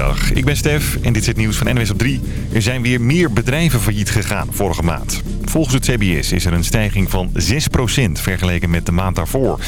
Goedemiddag, ik ben Stef en dit is het nieuws van NWS op 3. Er zijn weer meer bedrijven failliet gegaan vorige maand. Volgens het CBS is er een stijging van 6% vergeleken met de maand daarvoor.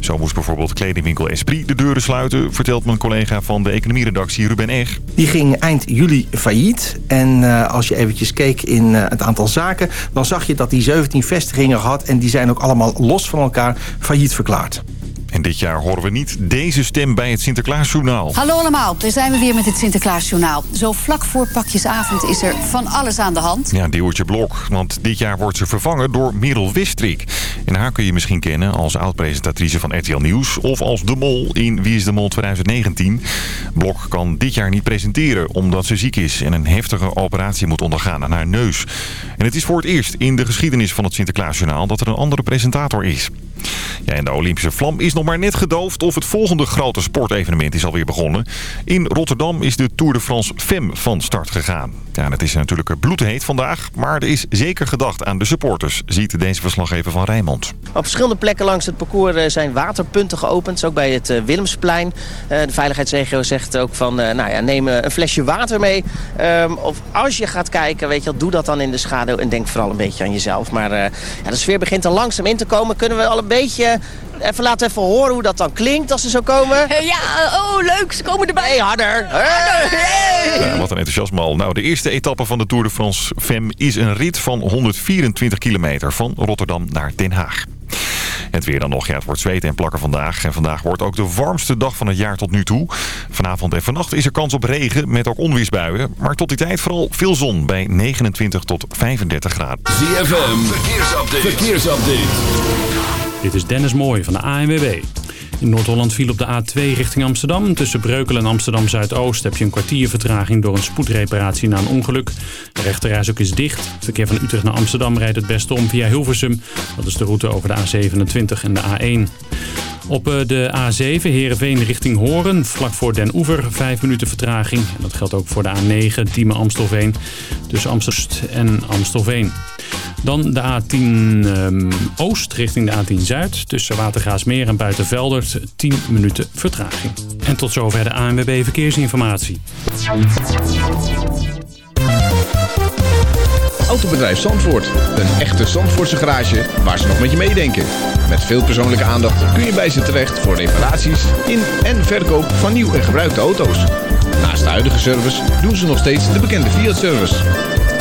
Zo moest bijvoorbeeld kledingwinkel Esprit de deuren sluiten... vertelt mijn collega van de economieredactie Ruben Eg. Die ging eind juli failliet. En uh, als je eventjes keek in uh, het aantal zaken... dan zag je dat die 17 vestigingen had... en die zijn ook allemaal los van elkaar failliet verklaard. En dit jaar horen we niet deze stem bij het Sinterklaasjournaal. Hallo allemaal, daar zijn we weer met het Sinterklaasjournaal. Zo vlak voor pakjesavond is er van alles aan de hand. Ja, Deeuwertje Blok, want dit jaar wordt ze vervangen door Merel Wistrik. En haar kun je misschien kennen als oud-presentatrice van RTL Nieuws... of als De Mol in Wie is de Mol 2019. Blok kan dit jaar niet presenteren omdat ze ziek is... en een heftige operatie moet ondergaan aan haar neus. En het is voor het eerst in de geschiedenis van het Sinterklaasjournaal... dat er een andere presentator is. Ja, en de Olympische vlam is nog maar net gedoofd of het volgende grote sportevenement is alweer begonnen. In Rotterdam is de Tour de France Femme van start gegaan. Ja, het is natuurlijk bloedheet vandaag, maar er is zeker gedacht aan de supporters, ziet deze verslaggever van Rijnmond. Op verschillende plekken langs het parcours zijn waterpunten geopend, ook bij het Willemsplein. De veiligheidsregio zegt ook van, nou ja, neem een flesje water mee. Of als je gaat kijken, weet je, doe dat dan in de schaduw en denk vooral een beetje aan jezelf. Maar ja, de sfeer begint er langzaam in te komen. Kunnen we al een beetje even laten even horen hoe dat dan klinkt als ze zo komen? Ja, oh leuk, ze komen erbij. Hey, harder. Hey. Ja, wat een enthousiasme al. Nou, de eerste etappe van de Tour de France Femme is een rit van 124 kilometer van Rotterdam naar Den Haag. Het weer dan nog. Ja, het wordt zweten en plakken vandaag. En vandaag wordt ook de warmste dag van het jaar tot nu toe. Vanavond en vannacht is er kans op regen met ook onweersbuien. Maar tot die tijd vooral veel zon bij 29 tot 35 graden. ZFM, verkeersupdate. verkeersupdate. Dit is Dennis Mooij van de ANWB. In Noord-Holland viel op de A2 richting Amsterdam. Tussen Breukelen en Amsterdam-Zuidoost heb je een kwartier vertraging door een spoedreparatie na een ongeluk. De rechterreis ook is dicht. Het verkeer van Utrecht naar Amsterdam rijdt het beste om via Hilversum. Dat is de route over de A27 en de A1. Op de A7 Heerenveen richting Horen, vlak voor Den Oever, 5 minuten vertraging. En dat geldt ook voor de A9 Diemen-Amstelveen, tussen Amsterdam en Amstelveen. Dan de A10 um, Oost richting de A10 Zuid. Tussen Watergaasmeer en Buitenveldert 10 minuten vertraging. En tot zover de ANWB Verkeersinformatie. Autobedrijf Zandvoort. Een echte Zandvoortse garage waar ze nog met je meedenken. Met veel persoonlijke aandacht kun je bij ze terecht voor reparaties in en verkoop van nieuw en gebruikte auto's. Naast de huidige service doen ze nog steeds de bekende Fiat-service.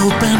open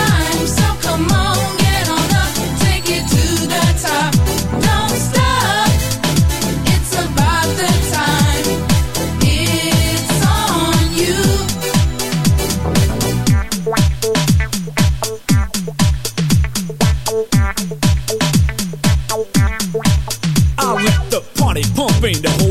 The top. Don't stop. It's about that time. It's on you. Ah, I let the party pumping, the whole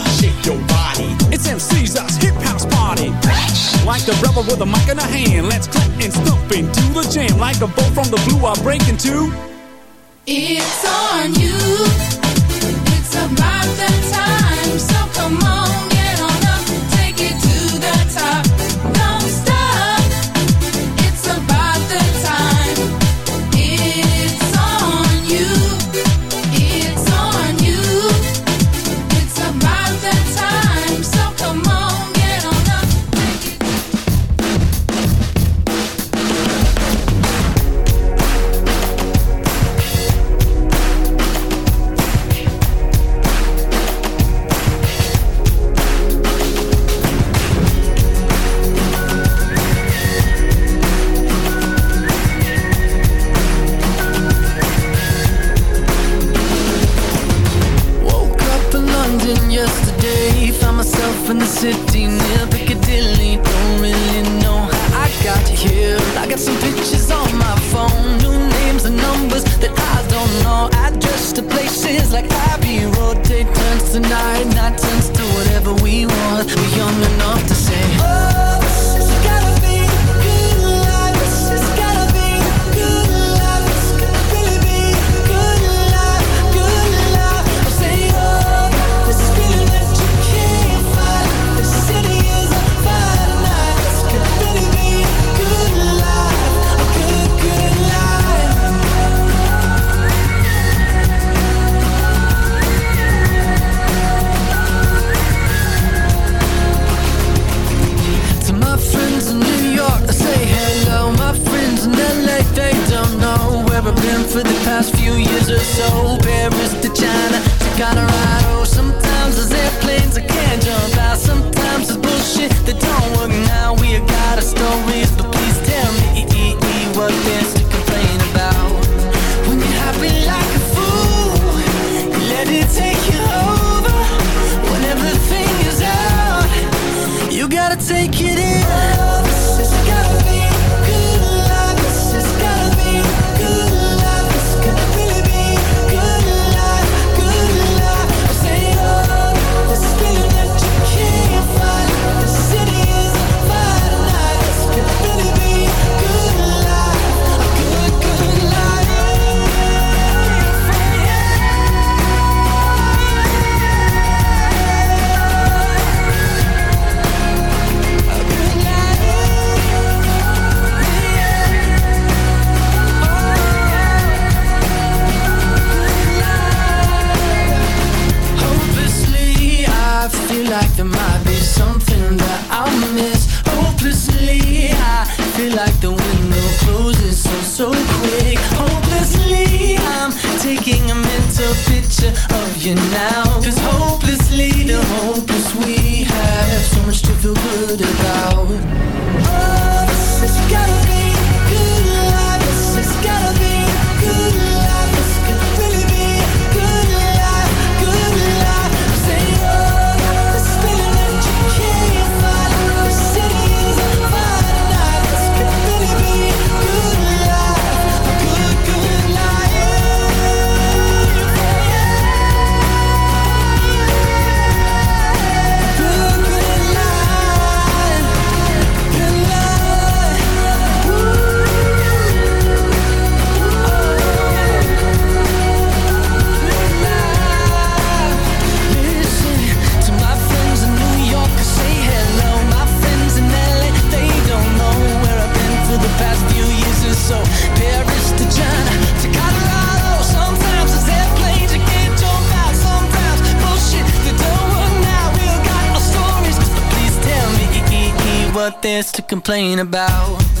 shake your body. It's MC's us hip house party. Like the rebel with a mic in a hand, let's clap and stomp into the jam. Like a bow from the blue, I break into. It's on you. It's about that time. So come on, Day complain about.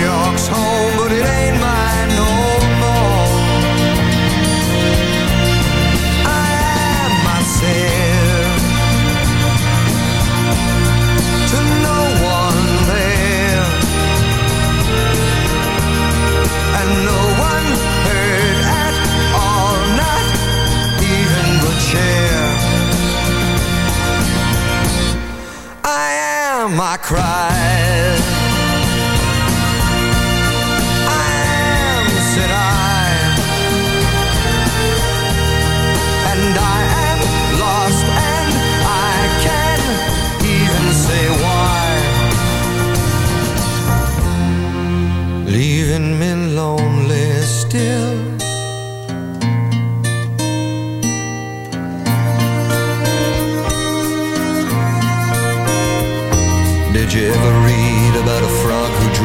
York's home, but it ain't mine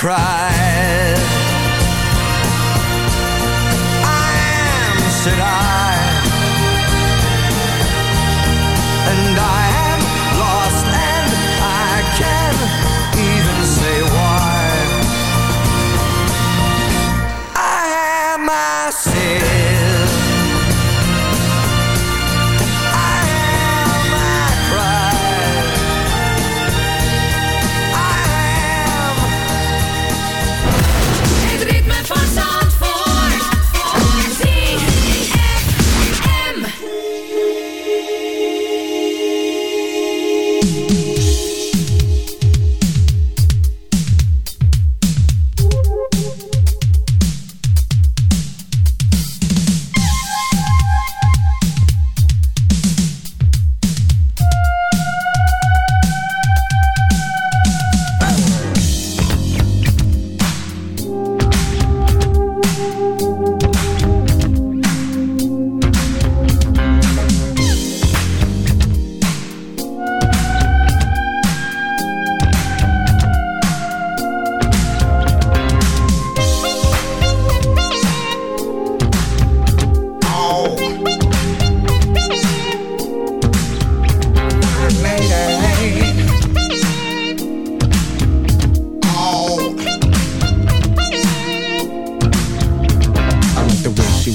Am,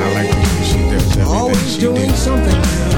I like the way she does everything Always she doing does. something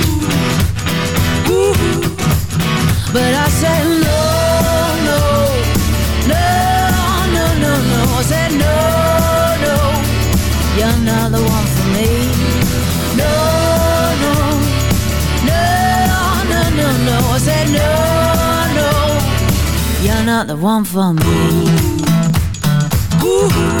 But I said, No, no, no, no, no, no. I said, No, no, you're not the one for me. No, no, no, no, no, no. I said, No, no, you're not the one for me. And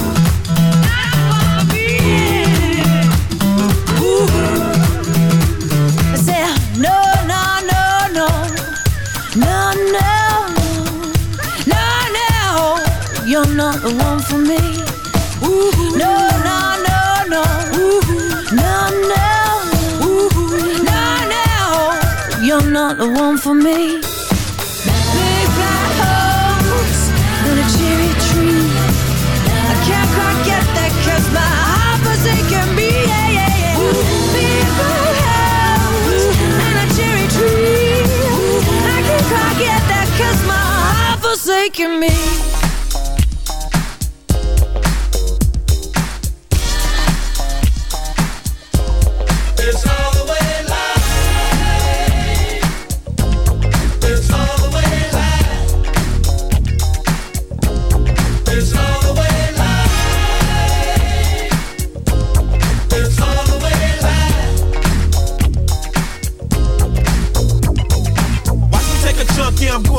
not the one for me. No, no, no, no, no, no, no, no, you're not the one for me. Big black horse and a cherry tree. I can't quite get that 'cause my heart forsaken me. Yeah, yeah, yeah. Big black house and a cherry tree. I can't quite get that 'cause my heart forsaken me.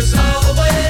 is way.